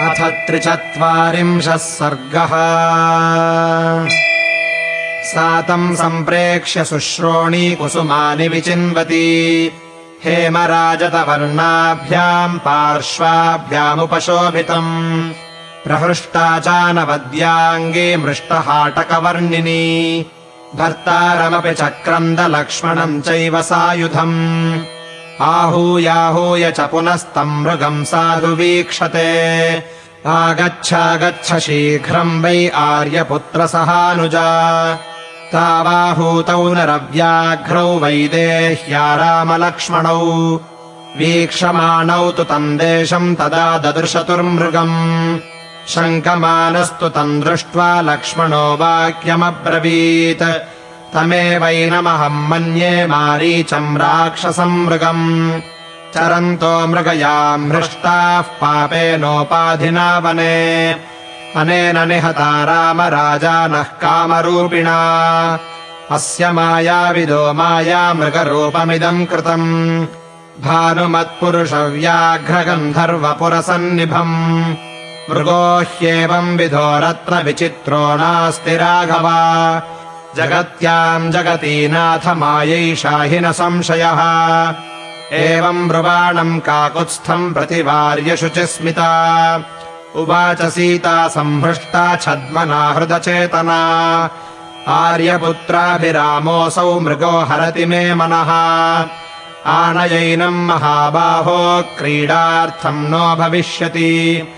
अथ त्रिचत्वारिंशः सर्गः। सा तम् सम्प्रेक्ष्य शुश्रोणी कुसुमानि विचिन्वती। हेमराजतवर्णाभ्याम् पार्श्वाभ्यामुपशोभितम्। प्रहृष्टा चानवद्याङ्गे मृष्टहाटकवर्णिनी। भर्तारमपि चक्रन्दलक्ष्मणम् चैव सायुधम् आहूयाहूय च पुनस्तम् मृगम् साधु वीक्षते। आगच्छागच्छ शीघ्रम् वै आर्यपुत्रसहानुजा। तावाहूतौ नरव्याघ्रौ वैदेह्या रामलक्ष्मणौ। वीक्षमाणौ तु तम् देशम् तदा ददृशतुर्मृगम्। शङ्कमानस्तु तम् दृष्ट्वा लक्ष्मणो वाक्यमब्रवीत् तमेवैनमहम् मन्ये मारीचम् राक्षसम् मृगम् चरन्तो मृगयाम् हृष्टाः पापेनोपाधिना वने। अनेन निहता राम राजानः कामरूपिणा। अस्य मायाविदो माया मृगरूपमिदम् कृतम्। भानुमत्पुरुषव्याघ्रगन्धर्वपुरसन्निभम्। मृगो ह्येवम् विधो रत्नविचित्रो नास्ति राघव जगत्याम् जगतीनाथ मायैषा हि न संशयः। एवम् ब्रुवाणम् काकुत्स्थम् प्रतिवार्य शुचिस्मिता उवाच सीता सम्भृष्टा छद्मना हृदचेतना। आर्यपुत्राभिरामोऽसौ मृगो हरति मे मनः। आनयैनम् महाबाहो क्रीडार्थम् नो भविष्यति।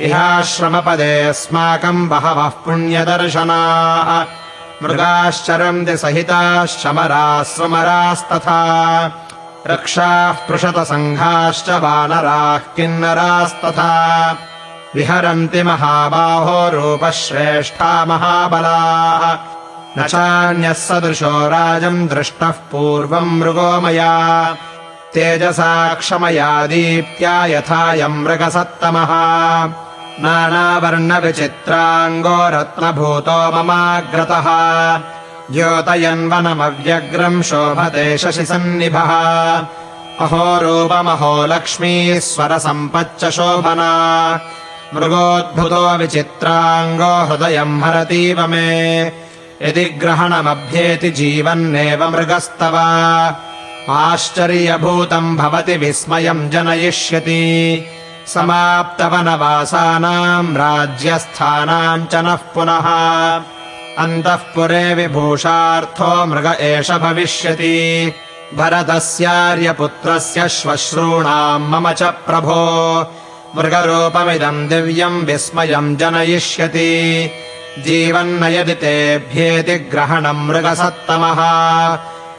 इहाश्रमपदे अस्माकम् बहवः पुण्यदर्शनाः मृगाश्चरन्ति सहिताश्चमराः स्वमरास्तथा रक्षाः पृषतसङ्घाश्च वानराः किन्नरास्तथा। विहरन्ति महाबाहो रूपश्रेष्ठा महाबलाः। न चान्यः सदृशो राजम् दृष्टः पूर्वम् मृगो मया। तेजसा क्षमया दीप्त्या यथायम् मृगसत्तमः नानावर्णविचित्राङ्गो रत्नभूतो ममाग्रतः। द्योतयन्वनमव्यग्रम् शोभते शशिसन्निभः। अहो रूपमहो लक्ष्मीश्वरसम्पच्च शोभना मृगोद्भुतो विचित्राङ्गो हृदयम् हरतीव मे। यदि ग्रहणमभ्येति जीवन्नेव मृगस्तव। आश्चर्यभूतम् भवति विस्मयम् जनयिष्यति समाप्तवनवासानाम् राज्यस्थानाम् च नः पुनः। अन्तःपुरे विभूषार्थो मृग एष भविष्यति। भरतस्यार्यपुत्रस्य श्वश्रूणाम् मम च प्रभो। मृगरूपमिदम् दिव्यम् विस्मयम् जनयिष्यति। जीवन्न यदि तेभ्येति ग्रहणम् मृगसत्तमः।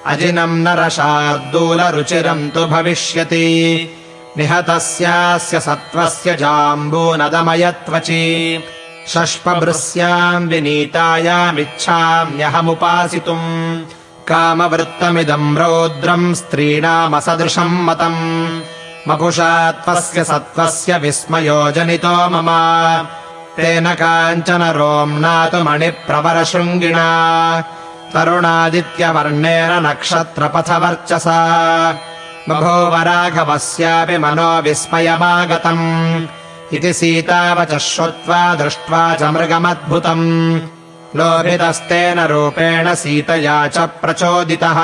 अजिनम् नरशार्दूलरुचिरम् तु भविष्यति निहतस्यास्य सत्त्वस्य जाम्बूनदमयत्वचि। षष्पभृस्याम् विनीतायामिच्छाम्यहमुपासितुम्। कामवृत्तमिदम् रौद्रम् स्त्रीणामसदृशम् मतम्। मपुषा त्वस्य सत्त्वस्य विस्मयो जनितो मम। तेन काञ्चन रोम्ना तु मणिप्रवरशृङ्गिणा। तरुणादित्यवर्णेन नक्षत्रपथवर्चसा बभूवराघवस्यापि मनो विस्मयमागतम् इति सीतावचः श्रुत्वा दृष्ट्वा च मृगमद्भुतम्। लोभितस्तेन रूपेण सीतया च प्रचोदितः।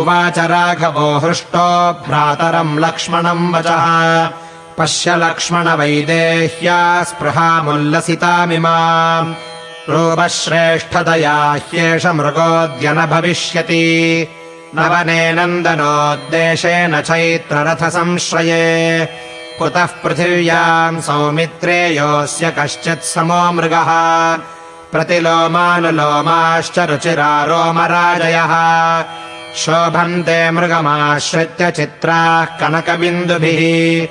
उवाच राघवो हृष्टो भ्रातरम् लक्ष्मणम् वचः। पश्य लक्ष्मणवैदेह्या स्पृहामुल्लसितामिमाम् रूपश्रेष्ठतया ह्येष मृगोऽद्य न भविष्यति नवने नन्दनोद्देशेन चैत्ररथसंश्रये। कुतः पृथिव्याम् सौमित्रे योऽस्य कश्चित् समो मृगः। प्रतिलोमानुलोमाश्च रुचिरारोमराजयः। शोभन्ते मृगमाश्रित्य चित्राः कनकबिन्दुभिः।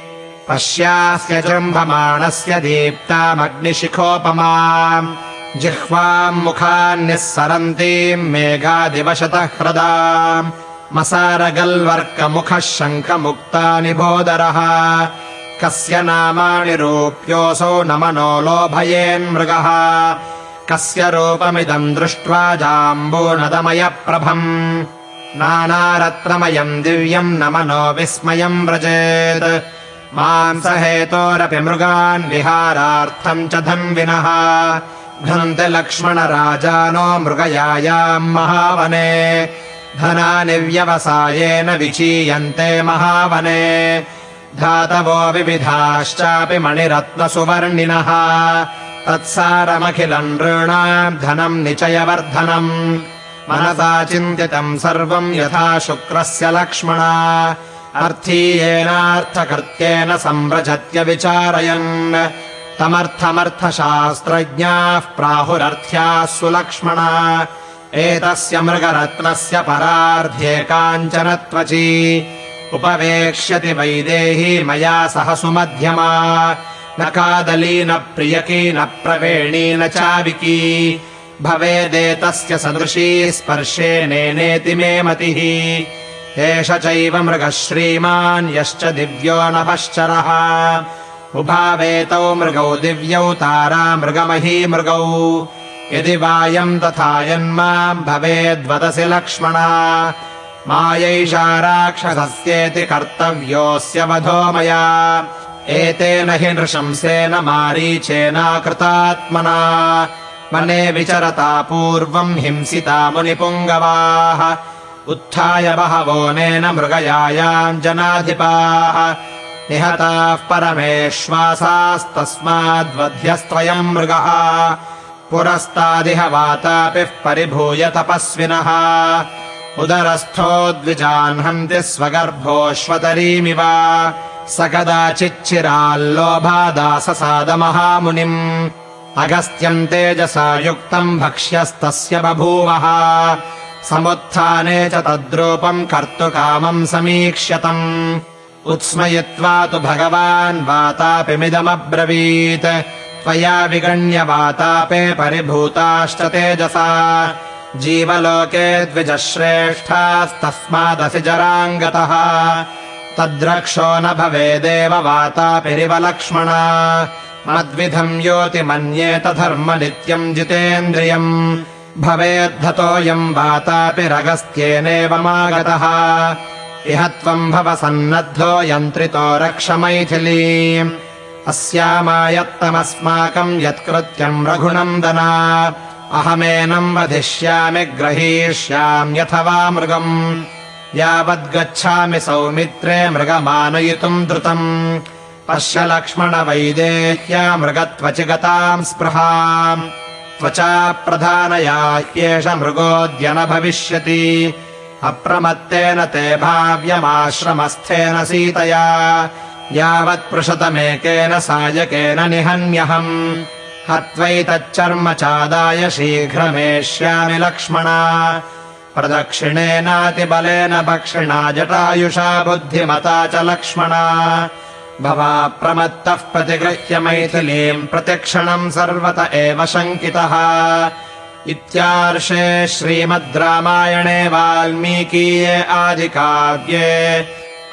पश्यास्य जृम्भमाणस्य दीप्तामग्निशिखोपमाम् जिह्वाम् मुखान्निःसरन्तीम् मेघादिवशतः ह्रदाम् मसारगल्वर्कमुखः शङ्खमुक्तानि बोदरः कस्य नामानि रूप्योऽसौ न मनो लोभयेन्मृगः कस्य रूपमिदम् दृष्ट्वा जाम्बूनदमयप्रभम्। नानारत्नमयम् दिव्यम् न मनो विस्मयम् व्रजेत्। मांसहेतोरपि मृगान् विहारार्थम् च धन्विनः घ्नन्ति लक्ष्मणराजानो मृगयायाम् महावने। धनानि व्यवसायेन विचीयन्ते महावने। धातवो विविधाश्चापि मणिरत्नसुवर्णिनः। तत्सारमखिलम् नृणाम् धनम् निचयवर्धनम्। मनसा चिन्तितम् सर्वम् यथा शुक्रस्य लक्ष्मणा। अर्थीयेनार्थकृत्येन संव्रजत्य विचारयन् तमर्थमर्थशास्त्रज्ञाः प्राहुरर्थ्याः सुलक्ष्मणा एतस्य मृगरत्नस्य परार्ध्ये काञ्चन त्वची उपवेक्ष्यति वैदेही मया सह सुमध्यमा। न कादली न प्रियकी न प्रवेणी न चाविकी। भवेदेतस्य सदृशी स्पर्शेनेनेति मे मतिः। एष चैव मृगः श्रीमान् यश्च दिव्यो नभश्चरः उभावेतौ मृगौ दिव्यौ तारा मृगमही मृगौ। यदि वायम् तथा यन्माम् भवेद्वदसि लक्ष्मणा। मायैषा राक्षसस्येति कर्तव्योऽस्य वधो मया। एतेन हि नृशंसेन मारीचेनाकृतात्मना। वने विचरता पूर्वम् हिंसिता मुनिपुङ्गवाः। उत्थाय बहवोनेन मृगयायाम् जनाधिपाः निहताः परमेश्वासास्तस्माद्वध्यस्त्वयम् मृगः। पुरस्तादिह वातापिः परिभूय तपस्विनः। उदरस्थो द्विजाह्नन्ति स्वगर्भोऽश्वतरीमिव। स कदाचिच्चिराल्लोभादाससादमहामुनिम्। अगस्त्यम् तेजसा युक्तम् भक्ष्यस्तस्य बभूवः। समुत्थाने च तद्रूपम् कर्तुकामम् समीक्ष्यतम् उत्स्मयित्वा तु भगवान् वातापिमिदमब्रवीत्। त्वया विगण्य वातापे परिभूताश्च तेजसा। जीवलोके द्विजश्रेष्ठास्तस्मादसि जराङ्गतः। तद्रक्षो न भवेदेव वातापिरिव लक्ष्मणा मद्विधम् योति मन्येत धर्म नित्यम् जितेन्द्रियम्। भवेद्धतोऽयम् वातापि रगस्त्येनेवमागतः इह त्वम् भव सन्नद्धो यन्त्रितो रक्ष मैथिली। अस्यामायत्तमस्माकम् यत्कृत्यम् रघुनन्दना। अहमेनम् वधिष्यामि ग्रहीष्याम्यथवा मृगम्। यावद्गच्छामि सौमित्रे मृगमानयितुम् द्रुतम् पश्य लक्ष्मणवैदेह्या मृगत्वचि गताम् स्पृहाम्। त्वचा प्रधानया ह्येष मृगोऽद्य न भविष्यति अप्रमत्तेन ते भाव्यमाश्रमस्थेन सीतया यावत्पृषतमेकेन सायकेन निहन्यहम् हत्वैतच्चर्म चादाय शीघ्रमेष्यामि लक्ष्मणा। प्रदक्षिणेनातिबलेन भक्षिणा जटायुषा बुद्धिमता च लक्ष्मणा। भवाप्रमत्तः प्रतिगृह्य मैथिलीम् प्रतिक्षणम् सर्वत एव शङ्कितः इत्यार्षे श्रीमद् रामायणे वाल्मीकीये आदिकाव्ये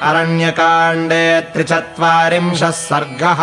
अरण्यकाण्डे त्रिचत्वारिंशः सर्गः